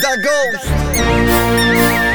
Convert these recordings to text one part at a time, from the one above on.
the ghost.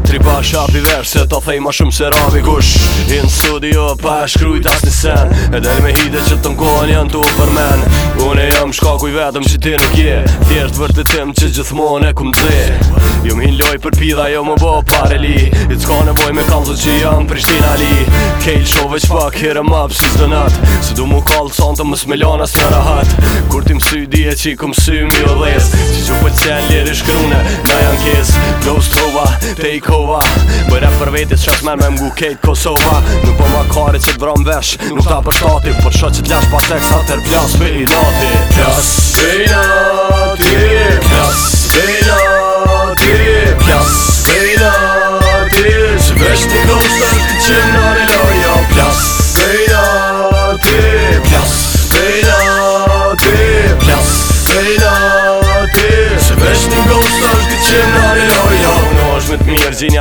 tripa shapi vesh Se ta thej ma shumë se rabi kush In studio pa e shkrujt as një sen E del me hide që të mkohen janë të upërmen Unë e jëm shka kuj vetëm që ti nuk je Thjesht vërtetim që gjithmon e kum dhe Jum jo hin loj për pida jo më bo pare li I s'ka nevoj me kanëzut që jam Prishtina li Kejl shove që fuck hit up si zdo nat Se du mu kall të santë më smelon as rahat Kur ti msy di e që i kum sy mi dhe dhes Që që pëtë qenë liri shkrune në te i kova Bëjra për vetës që me me mgu kejt Kosova Nuk po ma kari që t'bram vesh Nuk ta për tati Por që që t'lash pa tek sa Plas Pe i Plas Pe i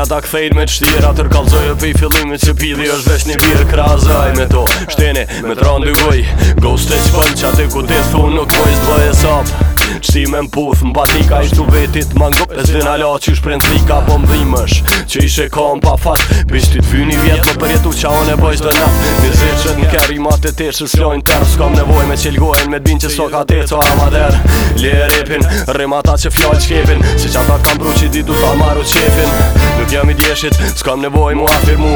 Ja ta kthejnë me qështirë atër kalzojë Pej fillimit që pili është vesh një birë Krazaj me to shtene me tronë dy goj Ghost e qëpëll që ku te thunë nuk mojës po të bëhe sapë Qime m'puth m'batika I shtu vetit m'angop E zdi nala që shprendhika Po m'dhimësh që i shekon pa fat Bish ty t'fy një vjet Po për jetu qa on e bëjsh dhe na Një zeqet n'keri ma të tesh Së slojnë tërë S'kom nevoj me qilgojnë Me t'bin që so ka te co amader Lje repin Rima ta që fjall qkepin Si që ata kam bru që di du ta maru qepin Nuk jam i djeshit S'kom nevoj mu afirmu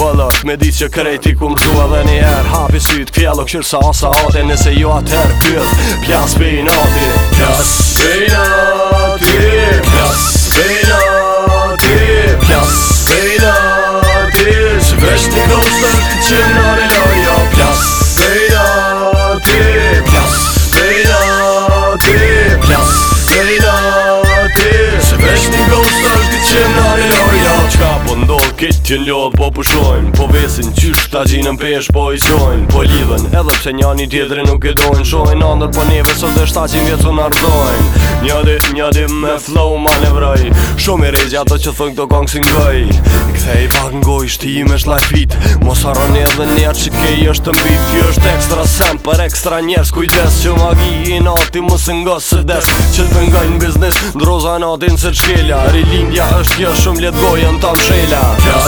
Bëllëk me di që krejti ku mdu edhe një her Hapi syt pjellu kshir sa asa ote Nëse jo atëher pjell Pjas pinoti Pjell Plas Beylati Plas Beylati Plas Beylati Schwächte große Chimney Këtë të njohet po pushojnë, Po vesin qysh të gjinën pesh po i sjojnë Po lidhen edhe pse njani tjetëri nuk e dojnë Shojnë andër po neve sot dhe shtacin vjetë të nardojnë Njadi, njadi me flow manevraj Shumë i rezja të që thënë këto kongë si Kthej pak ngoj, shti i me fit Mos haron edhe njerë që kej është të mbit Kjo është ekstra sem për ekstra njerës Kujdes që magi i nati mos nga së des Që të bëngaj në biznis, ndroza natin se të Rilindja është kjo shumë letë gojën të mshela Kjo